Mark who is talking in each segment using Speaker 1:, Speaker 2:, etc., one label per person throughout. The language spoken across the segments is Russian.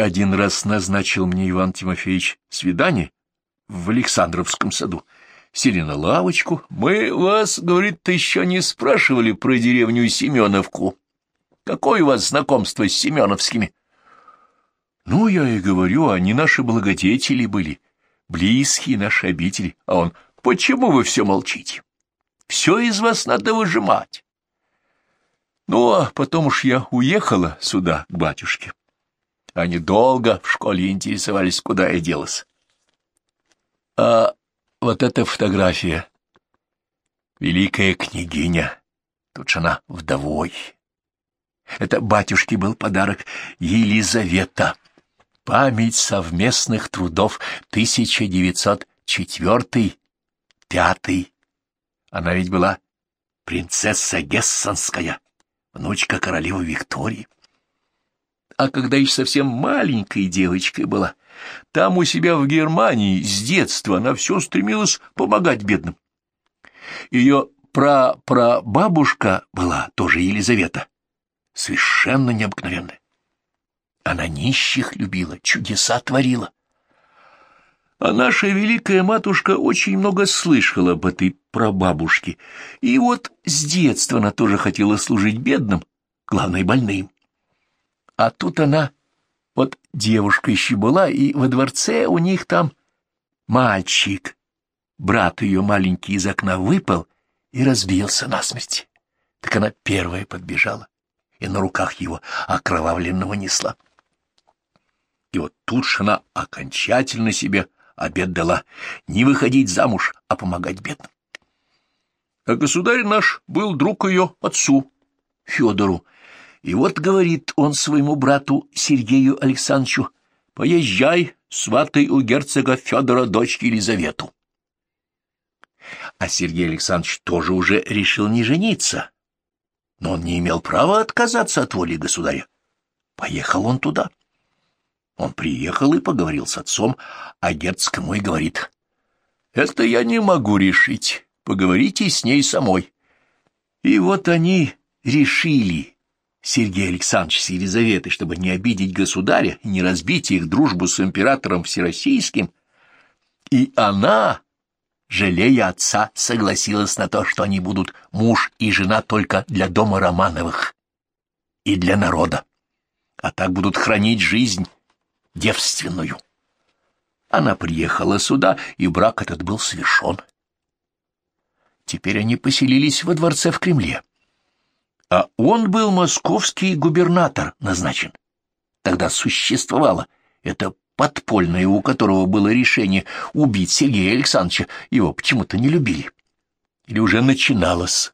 Speaker 1: Один раз назначил мне Иван Тимофеевич свидание в Александровском саду. Сели на лавочку. Мы вас, говорит, еще не спрашивали про деревню Семеновку. Какое у вас знакомство с Семеновскими? Ну, я и говорю, они наши благодетели были, близкие наши обители. А он, почему вы все молчите? Все из вас надо выжимать. Ну, а потом уж я уехала сюда, к батюшке. Они долго в школе интересовались, куда я делась. А вот эта фотография. Великая княгиня. Тут же она вдовой. Это батюшке был подарок Елизавета. Память совместных трудов 1904-5. Она ведь была принцесса Гессенская внучка королевы Виктории. А когда еще совсем маленькой девочкой была, там у себя в Германии с детства она все стремилась помогать бедным. Ее пра-пра-бабушка была тоже Елизавета, совершенно необыкновенная. Она нищих любила, чудеса творила. А наша великая матушка очень много слышала об этой прабабушке, и вот с детства она тоже хотела служить бедным, главное, больным. А тут она, вот девушка еще была, и во дворце у них там мальчик. Брат ее маленький из окна выпал и разбился насмерть. Так она первая подбежала и на руках его окровавленного несла. И вот тут же она окончательно себе обед дала не выходить замуж, а помогать бедным. А государь наш был друг ее отцу, Федору, и вот говорит он своему брату Сергею Александровичу, «Поезжай, сватай у герцога Федора дочь Елизавету». А Сергей Александрович тоже уже решил не жениться, но он не имел права отказаться от воли государя. Поехал он туда. Он приехал и поговорил с отцом, а герцог мой говорит, «Это я не могу решить, поговорите с ней самой». И вот они решили, Сергей Александрович с Елизаветой, чтобы не обидеть государя и не разбить их дружбу с императором Всероссийским, и она, жалея отца, согласилась на то, что они будут муж и жена только для дома Романовых и для народа, а так будут хранить жизнь девственную. Она приехала сюда, и брак этот был совершен. Теперь они поселились во дворце в Кремле. А он был московский губернатор назначен. Тогда существовало это подпольное, у которого было решение убить Сергея Александровича, его почему-то не любили. Или уже начиналось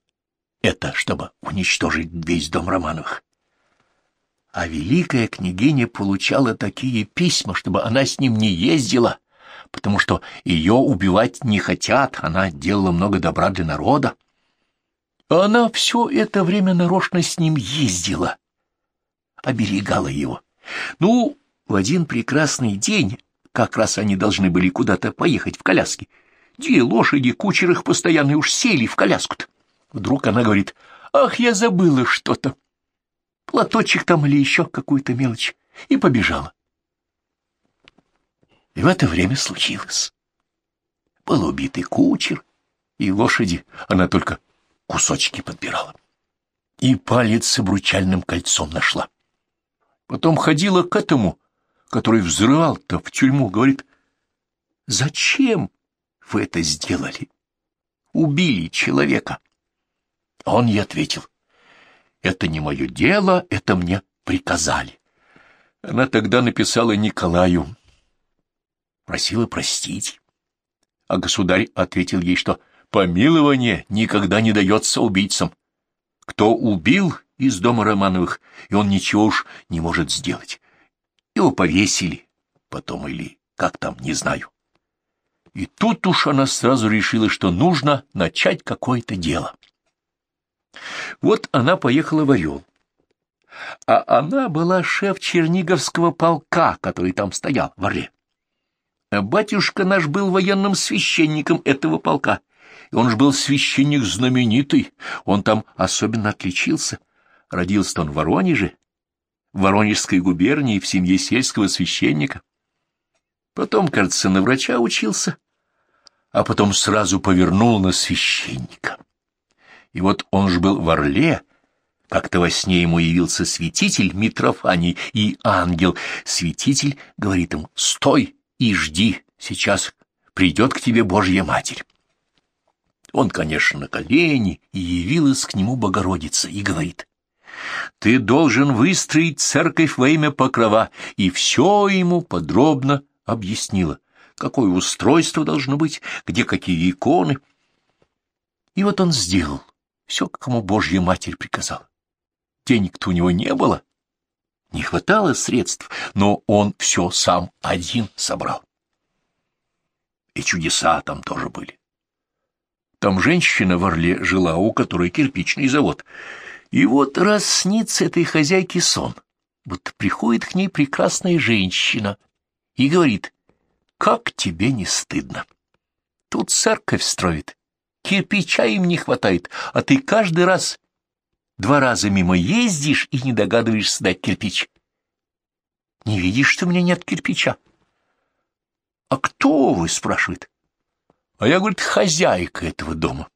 Speaker 1: это, чтобы уничтожить весь дом Романовых а великая княгиня получала такие письма, чтобы она с ним не ездила, потому что ее убивать не хотят, она делала много добра для народа. Она все это время нарочно с ним ездила, оберегала его. Ну, в один прекрасный день, как раз они должны были куда-то поехать в коляске, две лошади, кучер их постоянно уж сели в коляску-то. Вдруг она говорит, «Ах, я забыла что-то!» платочек там или еще какую-то мелочь, и побежала. И в это время случилось. Был убитый кучер, и лошади она только кусочки подбирала. И палец с обручальным кольцом нашла. Потом ходила к этому, который взрывал-то в тюрьму, говорит, «Зачем вы это сделали? Убили человека». Он ей ответил, это не мое дело, это мне приказали. Она тогда написала Николаю, просила простить. А государь ответил ей, что помилование никогда не дается убийцам. Кто убил из дома Романовых, и он ничего уж не может сделать. Его повесили потом или как там, не знаю. И тут уж она сразу решила, что нужно начать какое-то дело. Вот она поехала в Орел. А она была шеф Черниговского полка, который там стоял в Орле. Батюшка наш был военным священником этого полка, он же был священник знаменитый, он там особенно отличился. Родился он в Воронеже, в Воронежской губернии в семье сельского священника. Потом, кажется, на врача учился, а потом сразу повернул на священника. И вот он же был в Орле, как-то во сне ему явился святитель Митрофаний и ангел. Святитель говорит ему «Стой и жди, сейчас придет к тебе Божья Матерь». Он, конечно, на колени, и явилась к нему Богородица и говорит «Ты должен выстроить церковь во имя Покрова», и все ему подробно объяснила, какое устройство должно быть, где какие иконы. И вот он сделал все, как ему Божья Матерь приказала. Денег-то у него не было, не хватало средств, но он все сам один собрал. И чудеса там тоже были. Там женщина в Орле жила, у которой кирпичный завод. И вот раз снится этой хозяйке сон, вот приходит к ней прекрасная женщина и говорит, «Как тебе не стыдно? Тут церковь строит, кирпича им не хватает, а ты каждый раз два раза мимо ездишь и не догадываешься дать кирпич. Не видишь, что у меня нет кирпича? — А кто вы? — спрашивает. А я, говорит, хозяйка этого дома.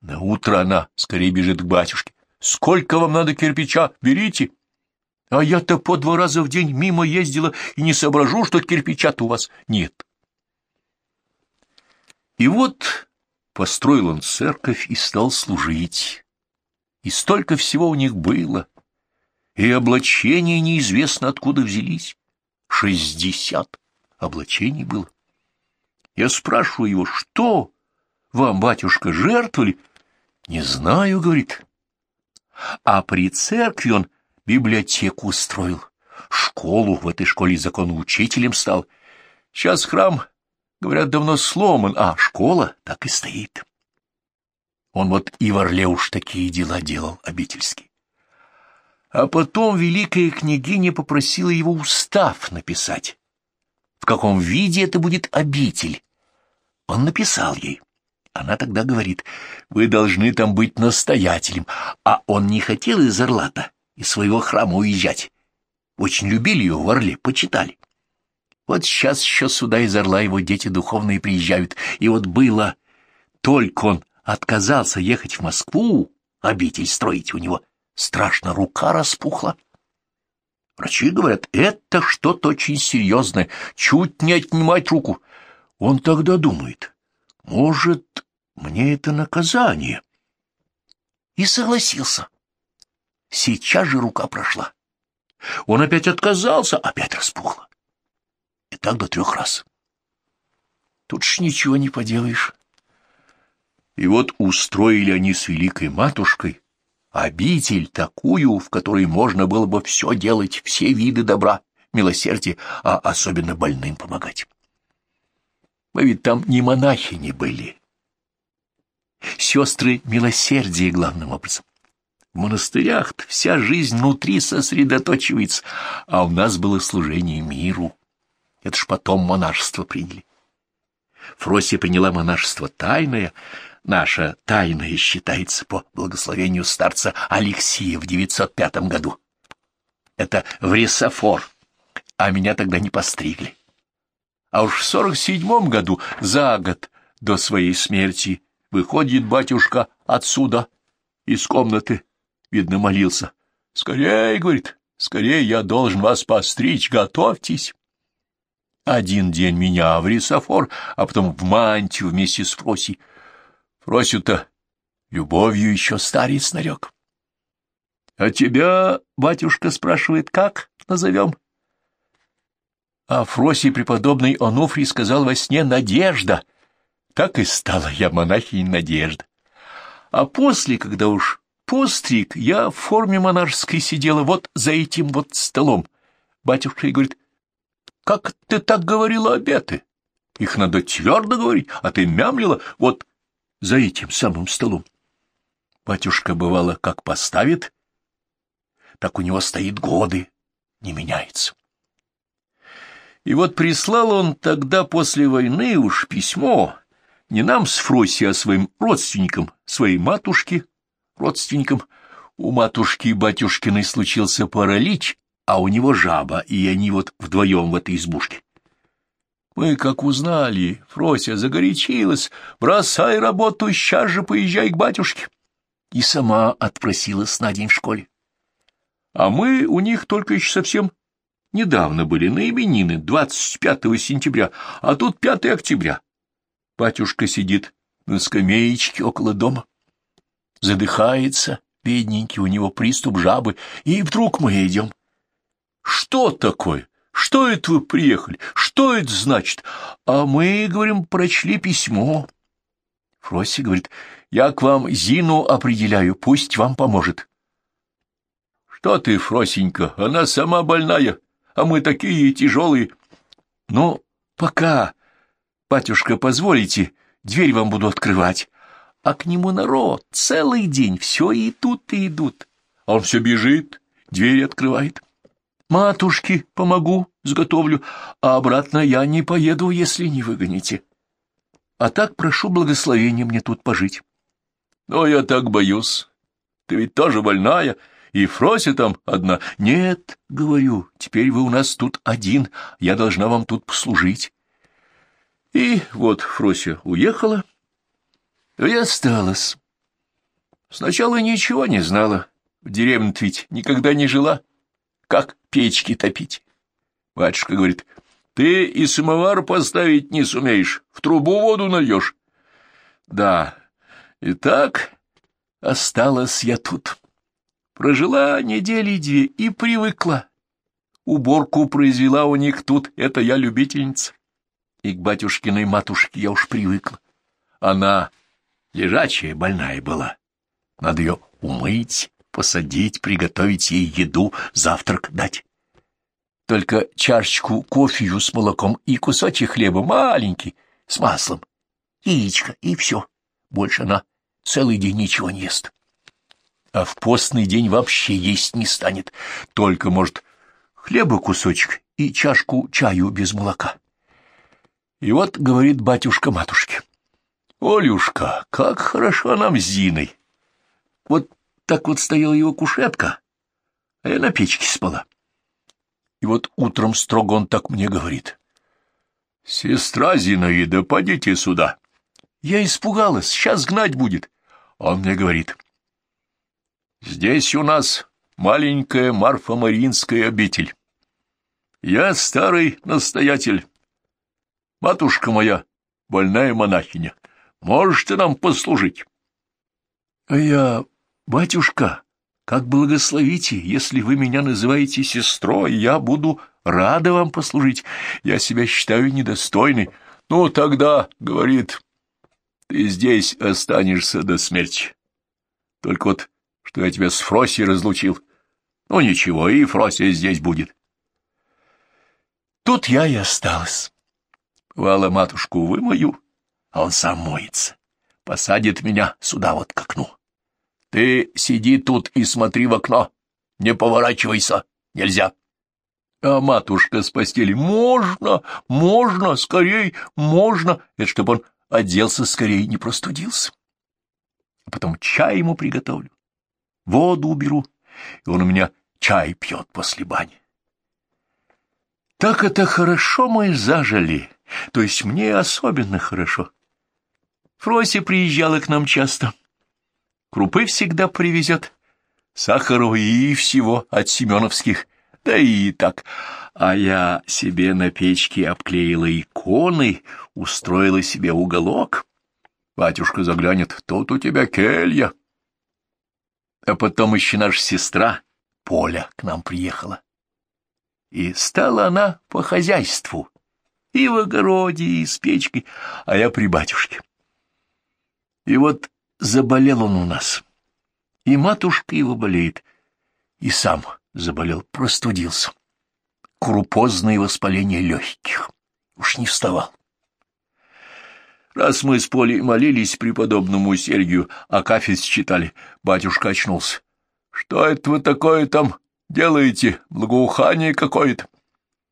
Speaker 1: На утро она скорее бежит к батюшке. Сколько вам надо кирпича? Берите. А я-то по два раза в день мимо ездила и не соображу, что кирпича-то у вас нет. И вот построил он церковь и стал служить. И столько всего у них было. И облачения неизвестно откуда взялись. Шестьдесят облачений было. Я спрашиваю его, что вам, батюшка, жертвовали? Не знаю, говорит. А при церкви он библиотеку устроил, школу, в этой школе учителем стал. Сейчас храм, говорят, давно сломан, а школа так и стоит. Он вот и в Орле уж такие дела делал, обительские. А потом великая княгиня попросила его устав написать. В каком виде это будет обитель? Он написал ей. Она тогда говорит, вы должны там быть настоятелем, а он не хотел из Орлата, из своего храма уезжать. Очень любили его в Орле, почитали. Вот сейчас еще сюда из Орла его дети духовные приезжают, и вот было, только он отказался ехать в Москву, обитель строить у него, страшно рука распухла. Врачи говорят, это что-то очень серьезное, чуть не отнимать руку. Он тогда думает, может, мне это наказание? И согласился. Сейчас же рука прошла. Он опять отказался, опять распухло. И так до трех раз. Тут ж ничего не поделаешь. И вот устроили они с великой матушкой обитель такую, в которой можно было бы все делать, все виды добра, милосердия, а особенно больным помогать. Мы ведь там не монахини были. Сестры милосердия главным образом. В монастырях вся жизнь внутри сосредоточивается, а у нас было служение миру. Это ж потом монашество приняли. Фрося приняла монашество тайное, наше тайное считается по благословению старца Алексия в 905 году. Это в Ресофор, а меня тогда не постригли. А уж в сорок седьмом году, за год до своей смерти, выходит батюшка отсюда, из комнаты, видно, молился. «Скорей, — говорит, — скорее я должен вас постричь, готовьтесь». Один день меня в рисофор, а потом в мантию вместе с Фросей. Фросю-то любовью еще старец нарек. — А тебя, батюшка, спрашивает, как назовем? — а Фросий преподобный Онуфрий сказал во сне «Надежда». Так и стала я монахиней Надежда. А после, когда уж постриг, я в форме монашеской сидела вот за этим вот столом. Батюшка и говорит, «Как ты так говорила обеты? Их надо твердо говорить, а ты мямлила вот за этим самым столом». Батюшка, бывало, как поставит, так у него стоит годы, не меняется. И вот прислал он тогда после войны уж письмо, не нам с Фроси, а своим родственникам, своей матушке, родственникам. У матушки батюшкиной случился паралич, а у него жаба, и они вот вдвоем в этой избушке. Мы, как узнали, Фрося загорячилась, бросай работу, сейчас же поезжай к батюшке. И сама отпросилась на день в школе. А мы у них только еще совсем недавно были, на именины, 25 сентября, а тут 5 октября. Батюшка сидит на скамеечке около дома, задыхается, бедненький, у него приступ жабы, и вдруг мы идем. Что такое? Что это вы приехали? Что это значит? А мы, говорим, прочли письмо. Фроси говорит, я к вам Зину определяю, пусть вам поможет. Что ты, Фросенька, она сама больная, а мы такие тяжелые. Ну, пока, батюшка, позволите, дверь вам буду открывать. А к нему народ целый день, все идут и идут. А он все бежит, дверь открывает. Матушке помогу, сготовлю, а обратно я не поеду, если не выгоните. А так прошу благословения мне тут пожить. Но я так боюсь. Ты ведь тоже больная, и Фрося там одна. Нет, говорю, теперь вы у нас тут один, я должна вам тут послужить. И вот Фрося уехала, и осталась. Сначала ничего не знала, в деревне ведь никогда не жила как печки топить. Батюшка говорит, ты и самовар поставить не сумеешь, в трубу воду нальешь. Да, и так осталась я тут. Прожила недели две и привыкла. Уборку произвела у них тут, это я любительница. И к батюшкиной матушке я уж привыкла. Она лежачая, больная была. Надо ее умыть, посадить, приготовить ей еду, завтрак дать. Только чашечку кофею с молоком и кусочек хлеба маленький, с маслом, яичко и все. Больше она целый день ничего не ест. А в постный день вообще есть не станет, только, может, хлеба кусочек и чашку чаю без молока. И вот говорит батюшка матушке, «Олюшка, как хорошо нам с Зиной! Вот так вот стояла его кушетка, а я на печке спала. И вот утром строго он так мне говорит. — Сестра Зинаида, подите сюда. Я испугалась, сейчас гнать будет. Он мне говорит. — Здесь у нас маленькая Марфа-Маринская обитель. Я старый настоятель. Матушка моя, больная монахиня, можете нам послужить? — А я «Батюшка, как благословите, если вы меня называете сестрой, я буду рада вам послужить. Я себя считаю недостойной. Ну, тогда, — говорит, — ты здесь останешься до смерти. Только вот, что я тебя с Фросей разлучил. Ну, ничего, и Фрося здесь будет». Тут я и осталась. Вала матушку вымою, а он сам моется. Посадит меня сюда вот к окну. Ты сиди тут и смотри в окно. Не поворачивайся. Нельзя. А матушка с постели. Можно, можно, скорей, можно. Это чтобы он оделся скорее, не простудился. А потом чай ему приготовлю, воду уберу, и он у меня чай пьет после бани. Так это хорошо мы зажили, то есть мне особенно хорошо. Фрося приезжала к нам часто. Крупы всегда привезет, сахару и всего от семеновских, да и так. А я себе на печке обклеила иконы, устроила себе уголок. Батюшка заглянет, тут у тебя келья. А потом еще наша сестра Поля к нам приехала. И стала она по хозяйству, и в огороде, и с печкой, а я при батюшке. И вот Заболел он у нас. И матушка его болеет. И сам заболел, простудился. Крупозное воспаление легких. Уж не вставал. Раз мы с Полей молились преподобному Сергию, а кафес читали, батюшка очнулся. — Что это вы такое там делаете? Благоухание какое-то?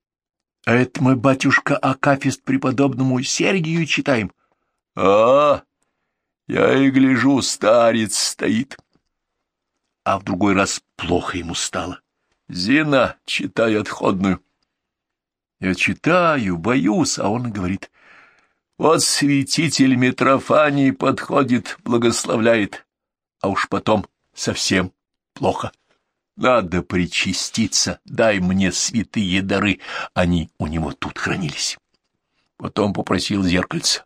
Speaker 1: — это мы, батюшка, Акафист преподобному Сергию читаем. — А, я и гляжу, старец стоит. А в другой раз плохо ему стало. Зина, читай отходную. Я читаю, боюсь, а он говорит, вот святитель Митрофаний подходит, благословляет, а уж потом совсем плохо. Надо причаститься, дай мне святые дары, они у него тут хранились. Потом попросил зеркальце.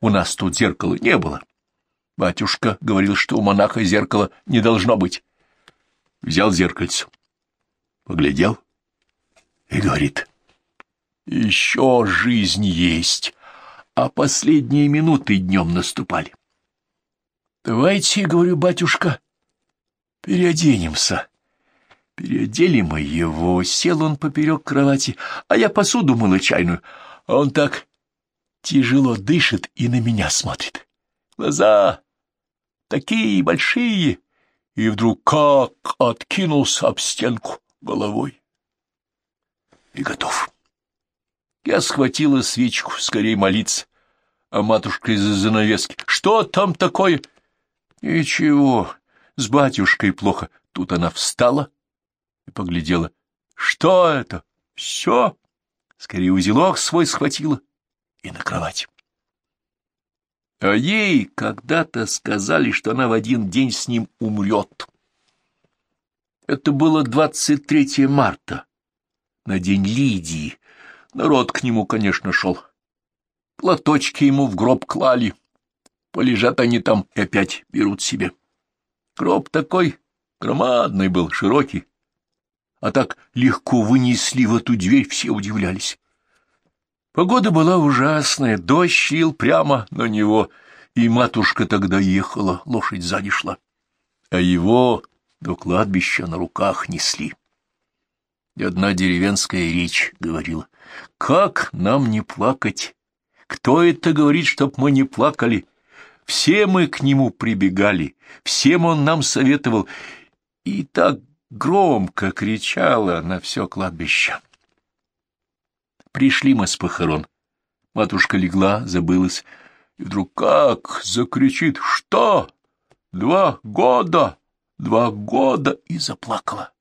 Speaker 1: У нас тут зеркала не было. Батюшка говорил, что у монаха зеркала не должно быть. Взял зеркальце, поглядел и говорит, еще жизнь есть, а последние минуты днем наступали. Давайте, говорю, батюшка, переоденемся. Переодели мы его, сел он поперек кровати, а я посуду мыла чайную, а он так тяжело дышит и на меня смотрит. Глаза такие большие, и вдруг как откинулся об стенку головой. И готов. Я схватила свечку, скорее молиться, а матушка из-за занавески. Что там такое? Ничего, с батюшкой плохо. Тут она встала и поглядела. Что это? Все? Скорее узелок свой схватила и на кровать. А ей когда-то сказали, что она в один день с ним умрет. Это было 23 марта, на день Лидии. Народ к нему, конечно, шел. Платочки ему в гроб клали. Полежат они там и опять берут себе. Гроб такой громадный был, широкий. А так легко вынесли в эту дверь, все удивлялись. Погода была ужасная, дождь лил прямо на него, и матушка тогда ехала, лошадь сзади шла. А его до кладбища на руках несли. И одна деревенская речь говорила, «Как нам не плакать? Кто это говорит, чтоб мы не плакали? Все мы к нему прибегали, всем он нам советовал». И так громко кричала на все кладбище. Пришли мы с похорон. Матушка легла, забылась, и вдруг как закричит «Что? Два года! Два года!» и заплакала.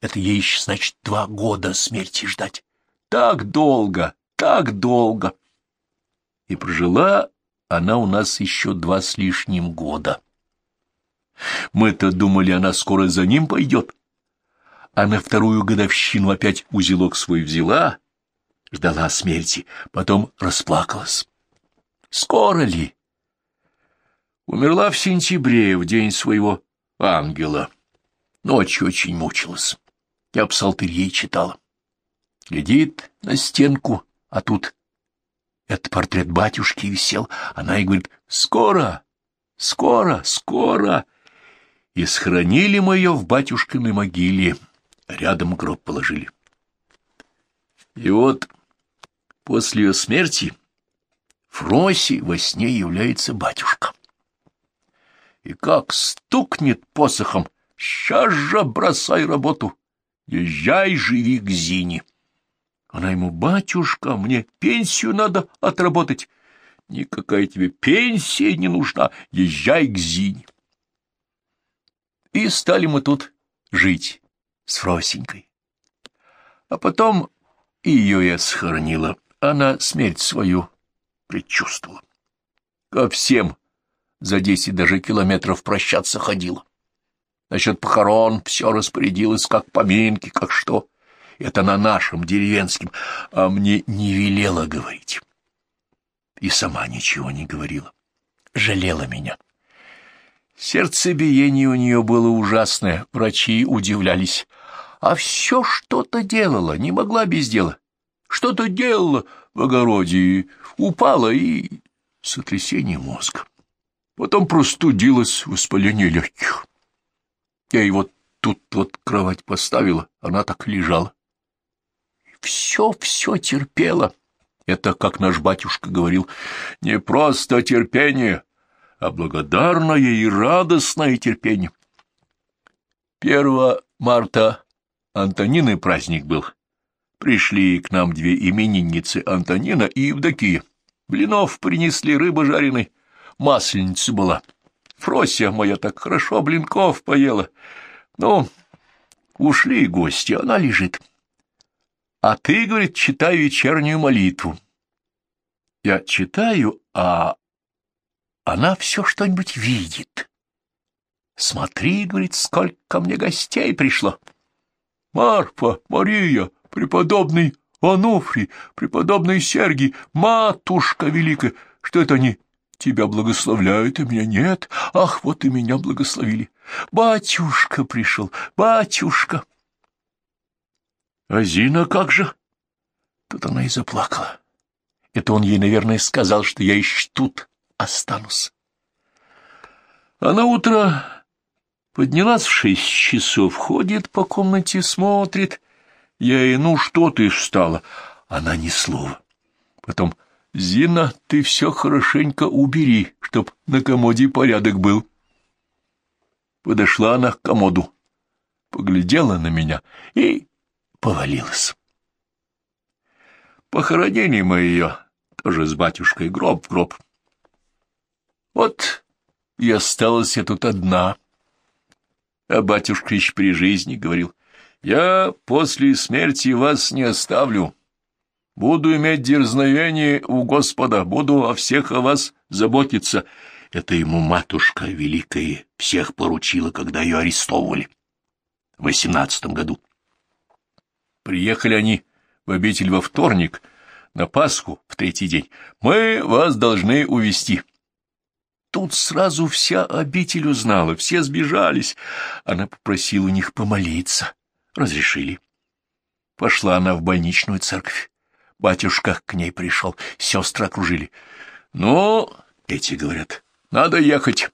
Speaker 1: Это ей еще, значит, два года смерти ждать. Так долго, так долго. И прожила она у нас еще два с лишним года. Мы-то думали, она скоро за ним пойдет. А на вторую годовщину опять узелок свой взяла — ждала смерти, потом расплакалась. Скоро ли? Умерла в сентябре, в день своего ангела. Ночью очень мучилась. Я псалтырь ей читала. Глядит на стенку, а тут этот портрет батюшки висел. Она и говорит, скоро, скоро, скоро. И схоронили мы ее в батюшкиной могиле. Рядом гроб положили. И вот После ее смерти Фроси во сне является батюшка. И как стукнет посохом, сейчас же бросай работу, езжай, живи к Зине. Она ему, батюшка, мне пенсию надо отработать. Никакая тебе пенсия не нужна, езжай к Зине. И стали мы тут жить с Фросенькой. А потом ее я схоронила она смерть свою предчувствовала. Ко всем за десять даже километров прощаться ходила. Насчет похорон все распорядилось, как поминки, как что. Это на нашем, деревенском, а мне не велела говорить. И сама ничего не говорила. Жалела меня. Сердцебиение у нее было ужасное, врачи удивлялись. А все что-то делала, не могла без дела. Что-то делала в огороде, упала и... сотрясение мозга. Потом простудилась, воспаление легких. Я его тут вот кровать поставила, она так лежала. Все-все терпела. Это, как наш батюшка говорил, не просто терпение, а благодарное и радостное терпение. Первого марта Антонины праздник был. Пришли к нам две именинницы Антонина и Евдокия. Блинов принесли, рыба жареной, масленица была. Фрося моя так хорошо блинков поела. Ну, Ушли гости, она лежит. А ты, говорит, читай вечернюю молитву. Я читаю, а она все что-нибудь видит. Смотри, говорит, сколько ко мне гостей пришло. Марфа, Мария, преподобный Ануфрий, преподобный Сергий, матушка великая, что это они тебя благословляют, а меня нет? Ах, вот и меня благословили. Батюшка пришел, батюшка. А Зина как же? Тут она и заплакала. Это он ей, наверное, сказал, что я еще тут останусь. А на утро поднялась в шесть часов, ходит по комнате, смотрит. Я ей, ну что ты встала? Она ни слова. Потом, Зина, ты все хорошенько убери, чтоб на комоде порядок был. Подошла она к комоду, поглядела на меня и повалилась. Похоронили мы ее, тоже с батюшкой, гроб в гроб. Вот и осталась я тут одна. А батюшка еще при жизни говорил, я после смерти вас не оставлю. Буду иметь дерзновение у Господа, буду о всех о вас заботиться. Это ему матушка великая всех поручила, когда ее арестовывали в восемнадцатом году. Приехали они в обитель во вторник, на Пасху, в третий день. Мы вас должны увести. Тут сразу вся обитель узнала, все сбежались. Она попросила у них помолиться. Разрешили. Пошла она в больничную церковь. Батюшка к ней пришел, сестры окружили. Ну, эти говорят, надо ехать.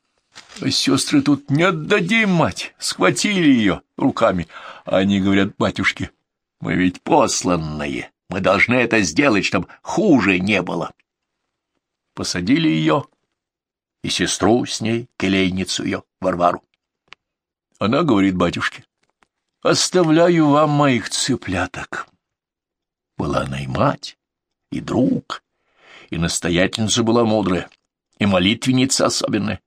Speaker 1: А сестры тут не отдадим, мать. Схватили ее руками. Они говорят, батюшке, мы ведь посланные. Мы должны это сделать, чтобы хуже не было. Посадили ее и сестру с ней, келейницу ее, Варвару. Она говорит батюшке, оставляю вам моих цыпляток. Была она и мать, и друг, и настоятельница была мудрая, и молитвенница особенная.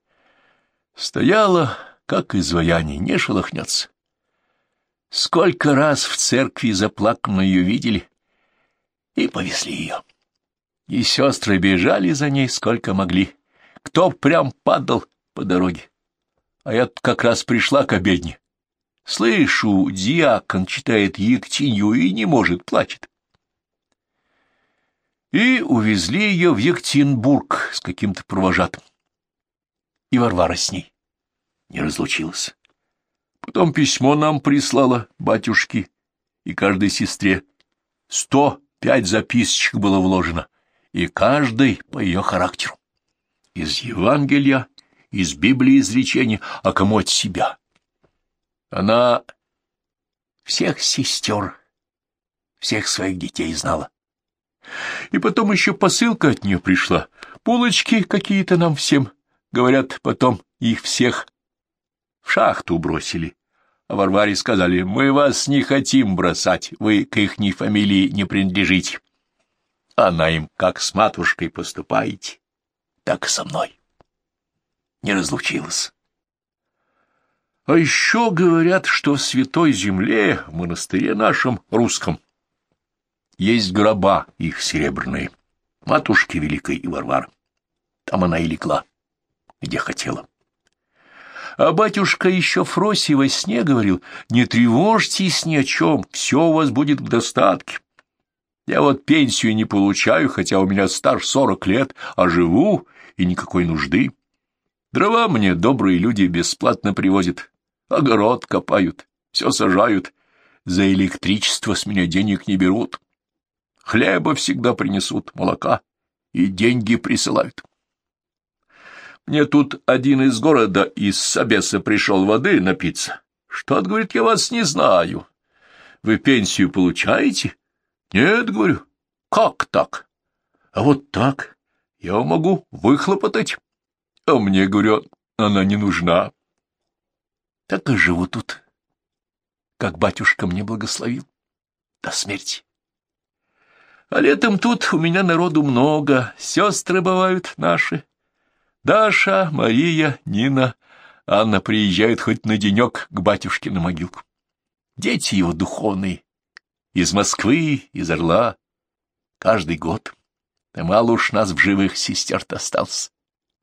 Speaker 1: Стояла, как изваяние, не шелохнется. Сколько раз в церкви заплаканную видели и повезли ее. И сестры бежали за ней сколько могли. Кто прям падал по дороге. А я как раз пришла к обедне. Слышу, диакон читает Ектинью и не может, плачет. И увезли ее в Ектинбург с каким-то провожатым. И Варвара с ней не разлучилась. Потом письмо нам прислала батюшке и каждой сестре. Сто пять записочек было вложено, и каждый по ее характеру. Из Евангелия, из Библии изречения, а кому от себя. Она всех сестер, всех своих детей знала. И потом еще посылка от нее пришла. Булочки какие-то нам всем. Говорят, потом их всех в шахту бросили. А Варваре сказали, мы вас не хотим бросать, вы к ихней фамилии не принадлежите. Она им как с матушкой поступаете, так и со мной. Не разлучилась. А еще говорят, что в Святой Земле, в монастыре нашем русском, есть гроба их серебряные, матушки Великой и Варвары. Там она и легла, где хотела. А батюшка еще Фроси во сне говорил, не тревожьтесь ни о чем, все у вас будет в достатке. Я вот пенсию не получаю, хотя у меня стаж сорок лет, а живу, и никакой нужды. Дрова мне добрые люди бесплатно привозят, огород копают, все сажают, за электричество с меня денег не берут. Хлеба всегда принесут, молока, и деньги присылают. Мне тут один из города из Собеса пришел воды напиться. Что, говорит, я вас не знаю. Вы пенсию получаете? Нет, говорю. Как так? А вот так. Я могу выхлопотать. А мне, говорю, она не нужна. Так и живу тут, как батюшка мне благословил, до смерти. А летом тут у меня народу много, сестры бывают наши, Даша, Мария, Нина, Анна приезжают хоть на денек к батюшке на могилку. дети его духовные, из Москвы, из Орла, каждый год. Да мало уж нас в живых сестер-то осталось.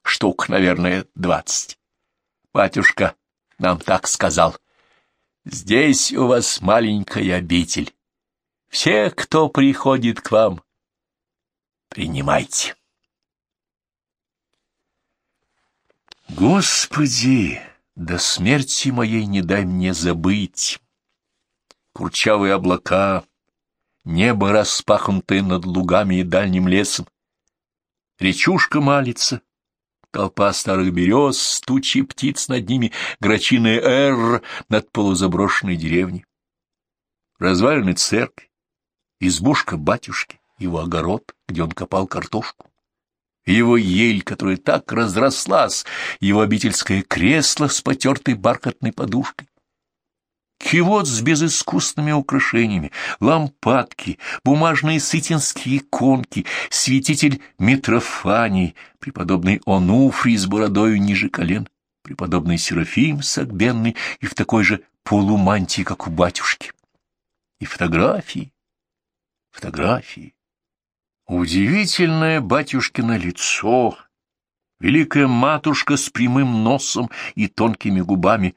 Speaker 1: Штук, наверное, двадцать. Батюшка нам так сказал. Здесь у вас маленькая обитель. Все, кто приходит к вам, принимайте. Господи, до смерти моей не дай мне забыть. Курчавые облака, небо распахнутое над лугами и дальним лесом. Речушка малится, толпа старых берез, тучи птиц над ними, грачиный эр над полузаброшенной деревней. Развалины церкви, избушка батюшки, его огород, где он копал картошку его ель, которая так разрослась, его обительское кресло с потертой бархатной подушкой. Кивот с безыскусными украшениями, лампадки, бумажные сытинские иконки, святитель Митрофаний, преподобный Онуфрий с бородою ниже колен, преподобный Серафим согбенный и в такой же полумантии, как у батюшки. И фотографии, фотографии. Удивительное батюшкино лицо, великая матушка с прямым носом и тонкими губами,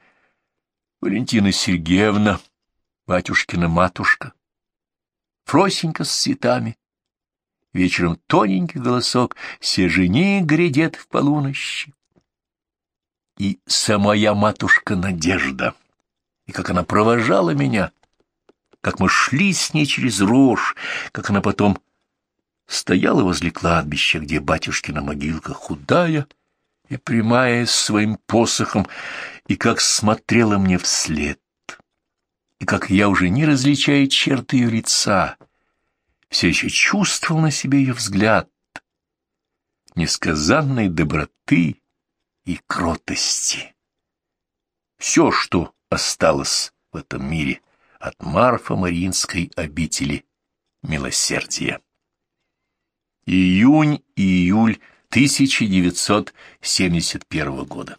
Speaker 1: Валентина Сергеевна, батюшкина матушка, Фросенька с цветами, вечером тоненький голосок «Се жени грядет в полунощи». И самая матушка Надежда, и как она провожала меня, как мы шли с ней через рожь, как она потом стояла возле кладбища, где батюшкина могилка худая и прямая с своим посохом, и как смотрела мне вслед, и как я уже не различая черты ее лица, все еще чувствовал на себе ее взгляд несказанной доброты и кротости. Все, что осталось в этом мире от Марфа Мариинской обители милосердия. Июнь и июль 1971 года.